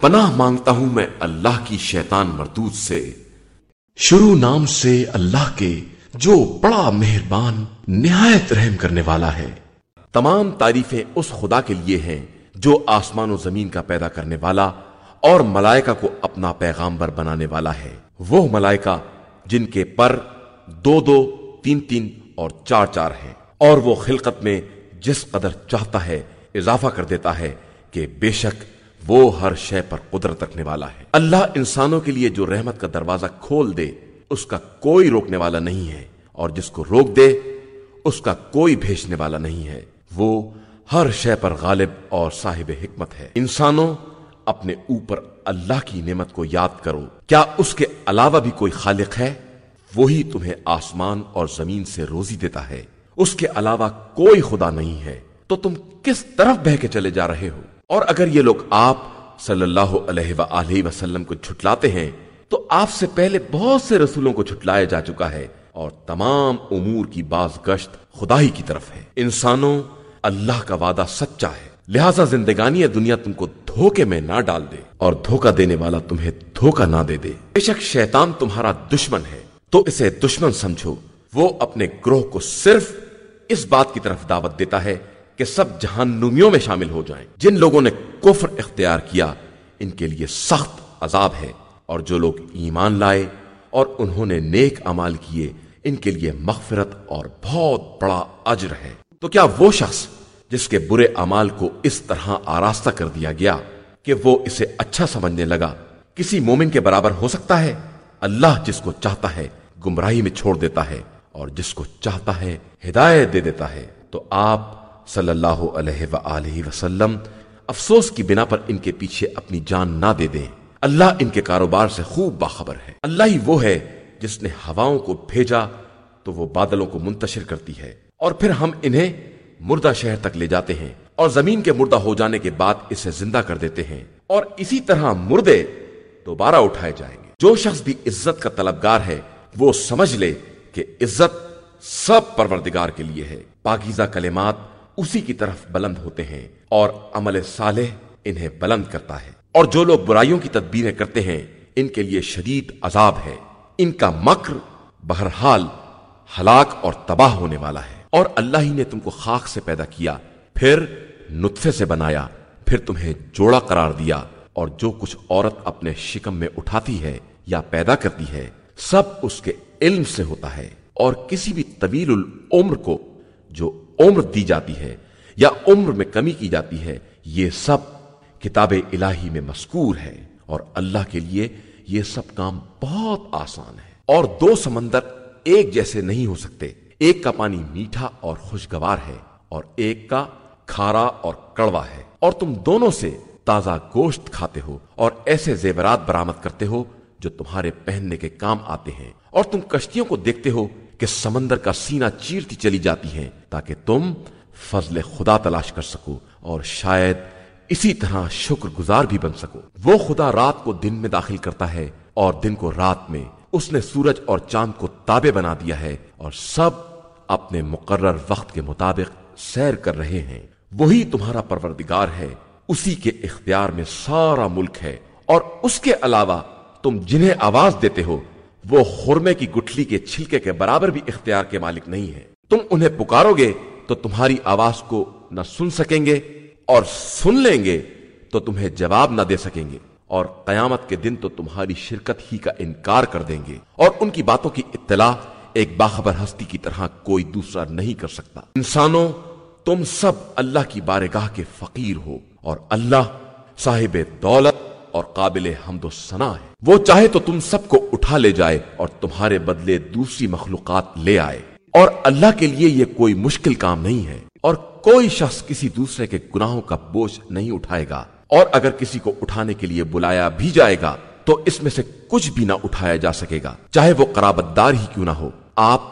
پناہ مانگتا ہوں میں اللہ کی شیطان مردود سے۔ شروع نام سے اللہ کے جو بڑا مہربان، نہایت رحم کرنے والا ہے۔ تمام تعریفیں اس خدا کے لیے ہیں جو آسمان و زمین کا پیدا کرنے والا اور ملائکہ کو اپنا پیغامبر بنانے والا ہے۔ وہ ملائکہ جن کے پر دو دو، تین تین اور چار چار ہیں۔ اور وہ خلقت میں جس قدر چاہتا ہے، اضافہ کر دیتا ہے کہ بے شک وہ ہر شے پر قدرت رکھنے والا ہے۔ اللہ انسانوں کے لیے جو رحمت کا دروازہ کھول دے، اس کا کوئی روکنے والا نہیں ہے۔ اور جس کو روک دے، اس کا کوئی بھیجنے والا نہیں ہے۔ وہ ہر شے پر غالب اور صاحب حکمت ہے۔ انسانوں، اپنے اوپر اللہ کی نعمت کو یاد کرو۔ کیا اس کے علاوہ بھی کوئی خالق ہے؟ وہی تمہیں آسمان اور زمین سے روزی دیتا ہے۔ اس کے علاوہ کوئی خدا نہیں ہے۔ تو تم کس طرف بہ کے چلے جا رہے ہو؟ اور اگر یہ لوگ آپ صلی اللہ علیہ وآلہ وسلم کو جھٹلاتے ہیں، تو آپ سے پہلے بہت سے رسولوں کو جھٹلایا جا چکا ہے اور تمام امور کی باز گشت خدا ہی کی طرف ہے۔ انسانوں، اللہ کا وعدہ سچا ہے۔ لہذا زندگانی دنیا تم کو دھوکے میں نہ ڈال دے اور دھوکا دینے والا تمہیں دھوکا نہ دے دے۔ بے شک شیطان تمہارا دشمن ہے۔ تو اسے دشمن سمجھو۔ وہ اپنے گروہ کو صرف اس بات کی طرف دعوت دیتا ہے کہ سب جہنمیوں میں شامل ہو جائیں۔ جن لوگوں نے کفر اختیار کیا، ان کے لیے سخت عذاب ہے۔ اور جو لوگ ایمان لائے اور انہوں نے نیک امال کیے، ان کے لیے مغفرت اور بہت بڑا اجر ہے۔ تو کیا وہ شخص جس کے برے امال کو اس طرح آراستہ کر دیا گیا کہ وہ اسے اچھا سمجھنے لگا، کسی مومن کے برابر ہو سکتا ہے؟ اللہ جس کو چاہتا ہے، گمراہی میں چھوڑ دیتا ہے، اور جس کو چاہتا ہے، ہدایت دے دیتا ہے۔ تو آپ صلی اللہ علیہ وآلہ وسلم، افسوس کی بنا پر ان کے پیچھے اپنی جان نہ دے دیں۔ اللہ ان کے کاروبار سے خوب باخبر ہے۔ اللہ ہی وہ ہے جس نے ہواؤں کو بھیجا تو وہ بادلوں کو منتشر کرتی ہے۔ اور پھر ہم انہیں مردہ شہر تک لے جاتے ہیں اور زمین کے مردہ ہو جانے کے بعد اسے زندہ کر دیتے ہیں۔ اور اسی طرح مردے دوبارہ اٹھائے جائیں گے۔ جو شخص بھی عزت کا طلبگار ہے، وہ سمجھ لے کہ عزت سب پروردگار کے لیے ہے۔ پاکیزہ کلمات اسی کی طرف بلند ہوتے ہیں اور عمل صالح انہیں بلند کرتا ہے۔ اور جو لوگ برائیوں کی تدبیریں کرتے ہیں، ان کے لیے شدید عذاب ہے۔ ان کا مکر بہرحال ہلاک اور تباہ ہونے والا ہے۔ اور اللہ ہی نے تم کو خاک سے پیدا کیا، پھر نطفے سے بنایا، پھر تمہیں جوڑا قرار دیا، اور جو کچھ عورت اپنے شکم میں اٹھاتی ہے یا پیدا کرتی ہے، سب اس کے علم سے ہوتا ہے۔ اور کسی بھی طویل العمر کو جو عمر دی جاتی ہے یا عمر میں کمی کی جاتی ہے، یہ سب کتاب الہی میں مذکور ہے اور اللہ کے لیے یہ سب کام بہت آسان ہے اور دو سمندر ایک جیسے نہیں ہو سکتے۔ ایک کا پانی میٹھا اور خوشگوار ہے اور ایک کا کھارا اور کڑوا ہے۔ اور تم دونوں سے تازہ گوشت کھاتے ہو اور ایسے زیورات برامد کرتے ہو جو تمہارے پہننے کے کام آتے ہیں۔ اور تم کشتیوں کو دیکھتے ہو کہ سمندر کا سینہ چیرتی چلی جاتی ہیں تاکہ تم فضل خدا تلاش کر سکو اور شاید اسی طرح شکر گزار بھی بن سکو۔ وہ خدا رات کو دن میں داخل کرتا ہے اور دن کو رات میں اس نے سورج اور چاند کو تابع بنا دیا ہے اور سب اپنے مقرر وقت کے مطابق سیر کر رہے ہیں۔ وہی تمہارا پروردگار ہے، اسی کے اختیار میں سارا ملک ہے اور اس کے علاوہ تم جنہیں آواز دیتے ہو وہ خورمے کی گٹھلی کے چھلکے کے برابر بھی اختیار کے مالک نہیں ہے تم انہیں پکارو گے تو تمہاری آواز کو نہ سن سکیں گے اور سن لیں گے تو تمہیں جواب نہ دے سکیں گے۔ اور قیامت کے دن تو تمہاری شرکت ہی کا انکار کر دیں گے۔ اور ان کی باتوں کی اطلاع ایک باخبر ہستی کی طرح کوئی دوسرا نہیں کر سکتا۔ انسانوں، تم سب اللہ کی بارگاہ کے فقیر ہو اور اللہ صاحب دولت اور قابل حمد و ثنا ہے۔ وہ چاہے تو تم سب کو اٹھا لے جائے اور تمہارے بدلے دوسری مخلوقات لے آئے۔ اور اللہ کے لیے یہ کوئی مشکل کام نہیں ہے۔ اور کوئی شخص کسی دوسرے کے گناہوں کا بوجھ نہیں اٹھائے گا۔ اور اگر کسی کو اٹھانے کے لیے بلایا بھی جائے گا، تو اس میں سے کچھ بھی نہ اٹھایا جا سکے گا۔ چاہے وہ قرابت دار ہی کیوں نہ ہو، آپ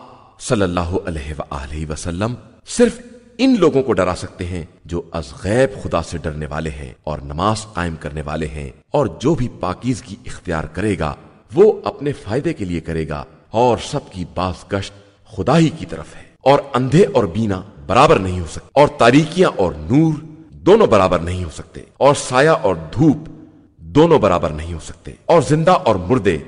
صلی اللہ علیہ وآلہ وسلم صرف ان لوگوں کو ڈرا سکتے ہیں جو از غیب خدا سے ڈرنے والے ہیں اور نماز قائم کرنے والے ہیں اور جو بھی پاکیزگی اختیار کرے گا، وہ اپنے فائدے کے لیے کرے گا اور سب کی باز گشت خدا ہی کی طرف ہے۔ اور اندھے اور بینا برابر نہیں ہو سکتے، اور تاریکیاں اور نور دونوں برابر نہیں ہو سکتے، اور سایہ اور دھوپ دونوں برابر نہیں ہو سکتے، اور زندہ اور مردے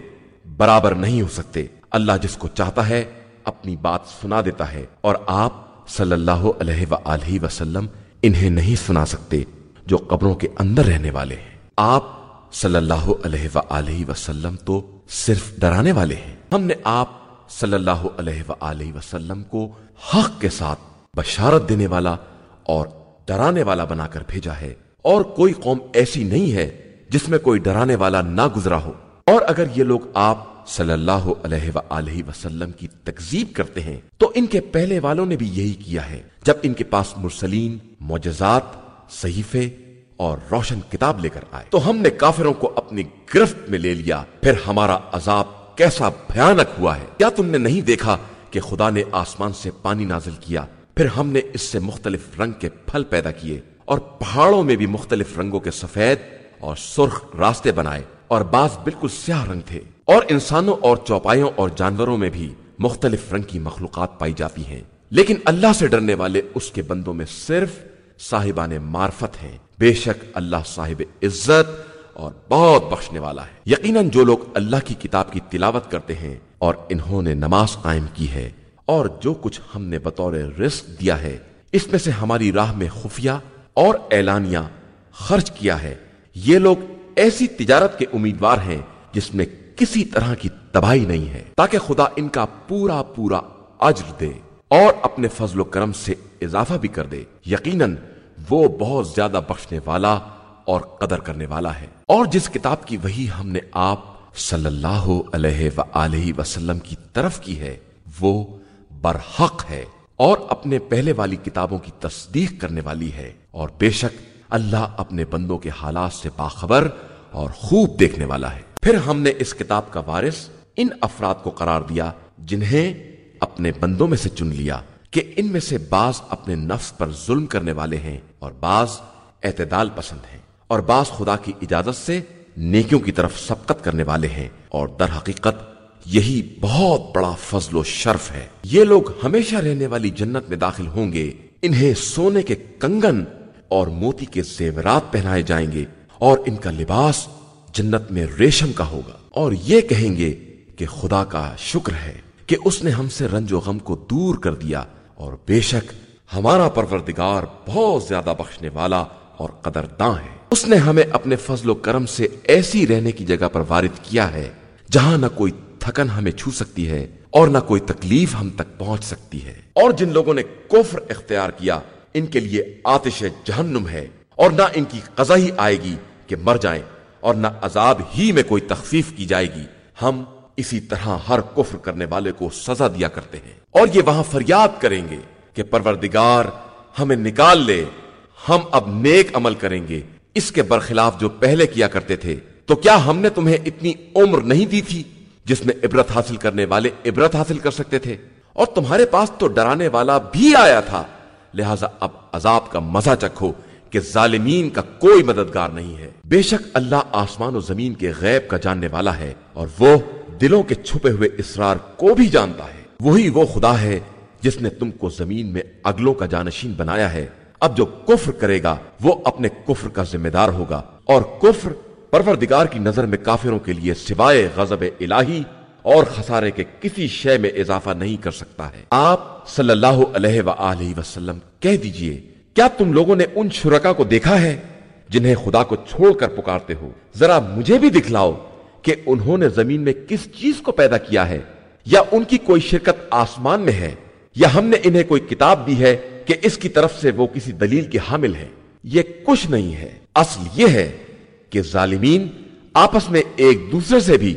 برابر نہیں ہو سکتے۔ اللہ جس کو چاہتا ہے، اپنی بات سنا دیتا ہے اور آپ صلی اللہ علیہ وآلہ وسلم انہیں نہیں سنا سکتے جو قبروں کے اندر رہنے والے ہیں۔ آپ صلی اللہ علیہ وآلہ وسلم تو صرف ڈرانے والے ہیں۔ ہم نے آپ صلی اللہ علیہ وآلہ وسلم کو حق کے ساتھ بشارت دینے والا اور ڈرانے والا بنا کر بھیجا ہے۔ اور کوئی قوم ایسی نہیں ہے جس میں کوئی ڈرانے والا نہ گزرا ہو۔ اور اگر یہ لوگ آپ صلی اللہ علیہ وآلہ وسلم کی تکزیب کرتے ہیں۔ تو ان کے پہلے والوں نے بھی یہی کیا ہے۔ جب ان کے پاس مرسلین، معجزات، صحیفے اور روشن کتاب لے کر آئے، تو ہم نے کافروں کو اپنی گرفت میں لے لیا۔ پھر ہمارا عذاب کیسا بھیانک ہوا ہے؟ کیا تم نے نہیں دیکھا کہ خدا نے آسمان سے پانی نازل کیا؟ پھر ہم نے اس سے مختلف رنگ کے پھل پیدا کیے اور پہاڑوں میں بھی مختلف رنگوں کے سفید اور سرخ راستے بنائے۔ اور بعض بالکل سیاہ رنگ تھے۔ اور انسانوں اور چوپایوں اور جانوروں میں بھی مختلف رنگ کی مخلوقات پائی جاتی ہیں۔ لیکن اللہ سے ڈرنے والے اس کے بندوں میں صرف صاحبان معرفت ہیں۔ بے شک اللہ صاحب عزت اور بہت بخشنے والا ہے۔ یقیناً جو لوگ اللہ کی کتاب کی تلاوت کرتے ہیں اور انہوں نے نماز قائم کی ہے اور جو کچھ ہم نے بطور رزق دیا ہے، اس میں سے ہماری راہ میں خفیہ اور اعلانیہ خرچ کیا ہے۔ یہ لوگ ایسی تجارت کے امیدوار ہیں جس میں کسی طرح کی تباہی نہیں ہے، تاکہ خدا ان کا پورا پورا اجر دے اور اپنے فضل و کرم سے اضافہ بھی کر دے۔ یقیناً وہ بہت زیادہ بخشنے والا اور قدر کرنے والا ہے۔ اور جس کتاب کی وہی ہم نے آپ صلی اللہ علیہ وآلہ وسلم کی طرف کی ہے، وہ برحق ہے اور اپنے پہلے والی کتابوں کی تصدیق کرنے والی ہے۔ اور بے شک اللہ اپنے بندوں کے حالات سے باخبر اور خوب دیکھنے والا ہے۔ پھر ہم نے اس کتاب کا وارث ان افراد کو قرار دیا جنہیں اپنے بندوں میں سے چن لیا کہ ان میں سے بعض اپنے نفس پر ظلم کرنے والے ہیں اور بعض اعتدال پسند ہیں اور بعض خدا کی اجازت سے نیکیوں کی طرف سبقت کرنے والے ہیں اور در حقیقت یہی بہت بڑا فضل و شرف ہے۔ یہ لوگ ہمیشہ رہنے والی جنت میں داخل ہوں گے، انہیں سونے کے کنگن اور موتی کے زیورات پہنائے جائیں گے اور ان کا لباس جنت میں ریشم کا ہوگا۔ اور یہ کہیں گے کہ خدا کا شکر ہے کہ اس نے ہم سے رنج و غم کو دور کر دیا اور بے شک ہمارا پروردگار بہت زیادہ بخشنے والا اور قدرداں ہے۔ اس نے ہمیں اپنے فضل و کرم سے ایسی رہنے کی جگہ پر وارد کیا ہے جہاں نہ کوئی تھکن ہمیں چھو سکتی ہے اور نہ کوئی تکلیف ہم تک پہنچ سکتی ہے۔ اور جن لوگوں نے کفر اختیار کیا ان کے لیے آتش جہنم ہے اور نہ ان کی قضا ہی آئے گی کہ مر جائیں اور نہ عذاب ہی میں کوئی تخفیف کی جائے گی۔ ہم اسی طرح ہر کفر کرنے والے کو سزا دیا کرتے ہیں اور یہ وہاں فریاد کریں گے کہ پروردگار ہمیں نکال لے، ہم اب نیک عمل کریں گے۔ اس کے برخلاف جو پہلے کیا کرتے تھے، تو کیا ہم نے تمہیں اتنی عمر نہیں دی تھی جس میں عبرت حاصل کرنے والے عبرت حاصل کر سکتے تھے؟ اور تمہارے پاس تو ڈرانے والا بھی آیا تھا۔ لہذا اب عذاب کا مزہ چکھو کہ ظالمین کا کوئی مددگار نہیں ہے۔ بے شک اللہ آسمان و زمین کے غیب کا جاننے والا ہے اور وہ دلوں کے چھپے ہوئے اسرار کو بھی جانتا ہے۔ وہی وہ خدا ہے جس نے تم کو زمین میں اگلوں کا جانشین بنایا ہے۔ اب جو کفر کرے گا، وہ اپنے کفر کا ذمہ دار ہوگا۔ اور کفر پروردگار کی نظر میں کافروں کے لیے سوائے غضب الہی اور خسارے کے کسی شے میں اضافہ نہیں کر سکتا ہے۔ آپ صلی اللہ علیہ وآلہ وسلم، کہہ دیجیے، کیا تم لوگوں نے ان شرکا کو دیکھا ہے جنہیں خدا کو چھوڑ کر پکارتے ہو؟ ذرا مجھے بھی دکھلاؤ کہ انہوں نے زمین میں کس چیز کو پیدا کیا ہے، یا ان کی کوئی شرکت آسمان میں ہے، یا ہم نے انہیں کوئی کتاب دی ہے کہ اس کی طرف سے وہ کسی دلیل کے حامل ہے یہ کچھ نہیں ہے۔ اصل یہ ہے کہ ظالمین آپس میں ایک دوسرے سے بھی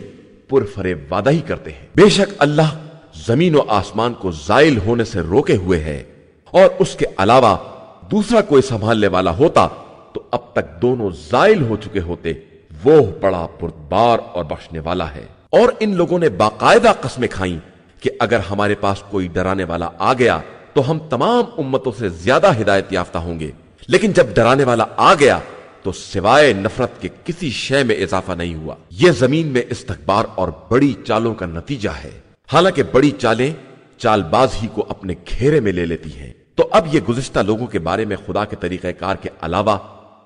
پر وعدہ ہی کرتے ہیں۔ بے شک اللہ زمین و آسمان کو زائل ہونے سے روکے ہوئے ہے۔ اور اس کے علاوہ دوسرا کوئی سنبھالنے والا ہوتا تو اب تک دونوں زائل ہو چکے ہوتے۔ وہ بڑا پردبار اور بخشنے والا ہے۔ اور ان لوگوں نے باقاعدہ قسمیں کھائیں کہ اگر ہمارے پاس کوئی ڈرانے والا آ گیا تو ہم تمام امتوں سے زیادہ ہدایت یافتہ ہوں گے۔ لیکن جب ڈرانے والا آ گیا تو سوائے نفرت کے کسی شے میں اضافہ نہیں ہوا۔ یہ زمین میں استقبار اور بڑی چالوں کا نتیجہ ہے۔ حالانکہ بڑی چالیں چال باز ہی کو اپنے گھیرے میں لے لیتی ہیں۔ تو اب یہ گزشتہ لوگوں کے بارے میں خدا کے طریقہ کار کے علاوہ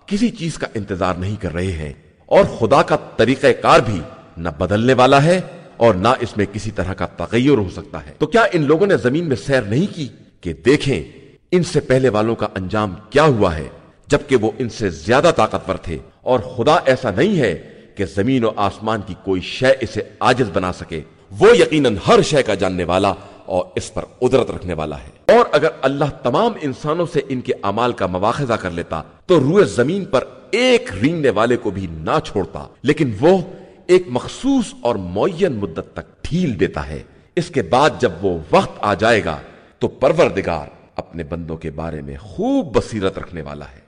کسی چیز کا انتظار نہیں کر رہے ہیں۔ اور خدا کا طریقہ کار بھی نہ بدلنے والا ہے اور نہ اس میں کسی طرح کا تغیر ہو سکتا ہے۔ تو کیا ان لوگوں نے زمین میں سیر نہیں کی کہ دیکھیں ان سے پہلے والوں کا انجام کیا ہوا ہے، جبکہ وہ ان سے زیادہ طاقتور تھے۔ اور خدا ایسا نہیں ہے کہ زمین و آسمان کی کوئی شے اسے آجز بنا سکے۔ وہ یقیناً ہر شے کا جاننے والا اور اس پر قدرت رکھنے والا ہے۔ اور اگر اللہ تمام انسانوں سے ان کے امال کا مواخذہ کر لیتا، تو روئے زمین پر ایک رینگنے والے کو بھی نہ چھوڑتا، لیکن وہ ایک مخصوص اور معین مدت تک ڈھیل دیتا ہے۔ اس کے بعد جب وہ وقت آ جائے گا، تو پروردگار اپنے بندوں کے بارے میں خوب بصیرت رکھنے والا ہے۔